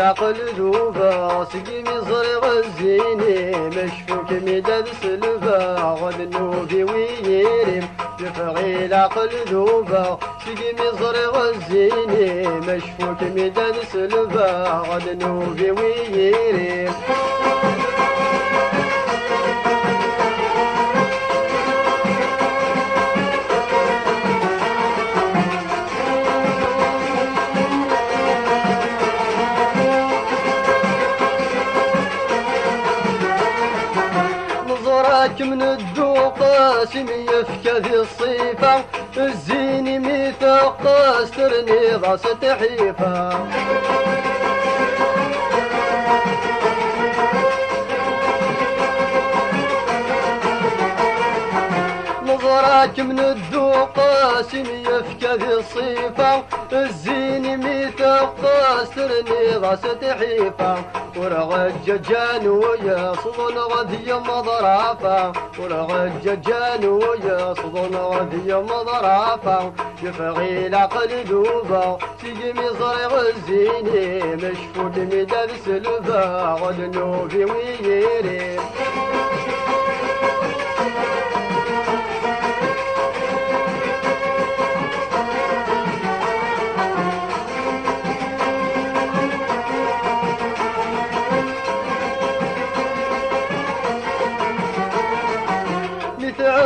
العقل ذوبا سقي مصري غزيني مشفوك مدد سلفا غد النوبي ويريم يفغي العقل ذوبا سقي مصري غزيني مشفوك مدد سلفا غد النوبي ويريم نظرك من الدوق سمي في الصيفة الزيني ميثاق استرني ضاس تحيفة. نظرك من الدوق سمي في الصيفة الزيني ميثاق استرني ضاس تحيفة. ورغججان ويا صدن غذي مضرافة ورغججان ويا صدن غذي مضرافة يفغي العقل ذوبا سيجي مصري غزيني. مشفوت مدد سلفا غد نوفي ويري.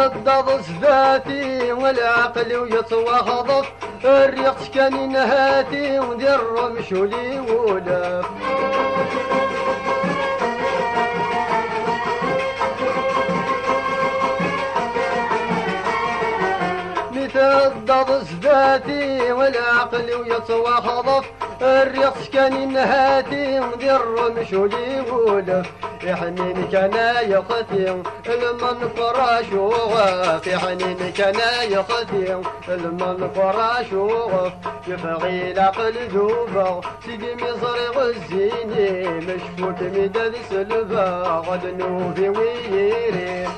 متعدد صفاتي والعقل ويطوى هضف الريق كان نهاتي ودير مشولي ولف متعدد صفاتي والعقل ويطوى هضف الريق كان نهاتي ودير مشولي ولف في حنين كان يقتي المن فراش في حنين كان يقتي المن فراش يبغي العقل ذوبا سيدي مصر غزيني مشفوت مدد سلفا غد نوفي ويري.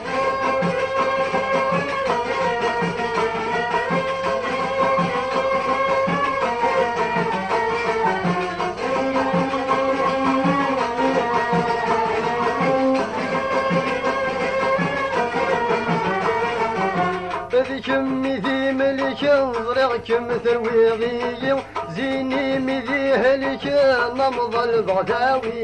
ذيكم ذي ملك ضرعكم ثرويغي زيني مذي هلك نمض البغداوي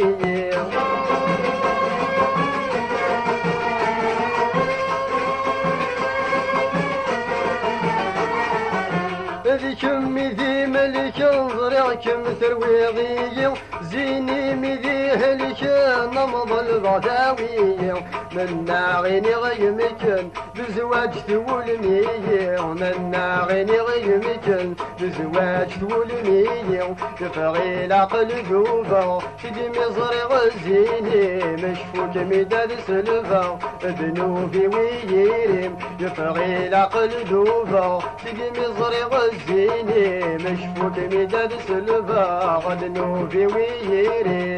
ذيكم ذي ملك ضرعكم ثرويغي زيني مذي هلك نمض البغداوي من ناغيني غيمكن بزواج تولمي من ناغيني غيمكن بزواج تولمي تفغي العقل ذوبا سيدي مصري غزيني. مشفوك مداد سلفا ذنوبي ويريم يفغي العقل ذوبا سيدي مصري غزيني. مشفوك مداد سلفا ذنوبي ويريم